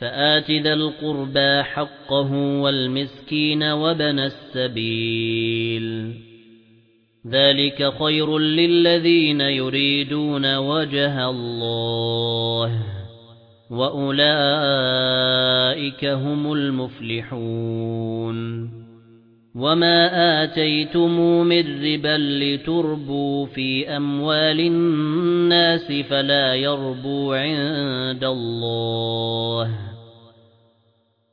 فآت ذا القربى حقه والمسكين وبن السبيل. ذلك خير للذين يريدون وجه الله وأولئك هم المفلحون. وما آتيتم من ربا لتربوا في أموال الناس فلا يربو عند الله.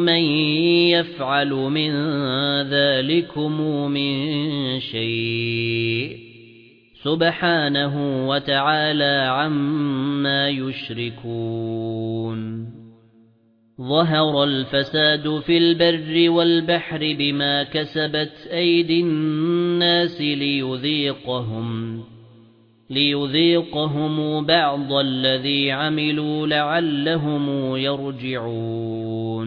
مَن يَفْعَلُ مِن ذَلِكُمْ مِن شَيْءٍ سُبْحَانَهُ وَتَعَالَى عَمَّا يُشْرِكُونَ ظَهَرَ الْفَسَادُ فِي الْبَرِّ وَالْبَحْرِ بِمَا كَسَبَتْ أَيْدِي النَّاسِ لِيُذِيقَهُمْ ليذيقهم بعض الذي عملوا لعلهم يرجعون.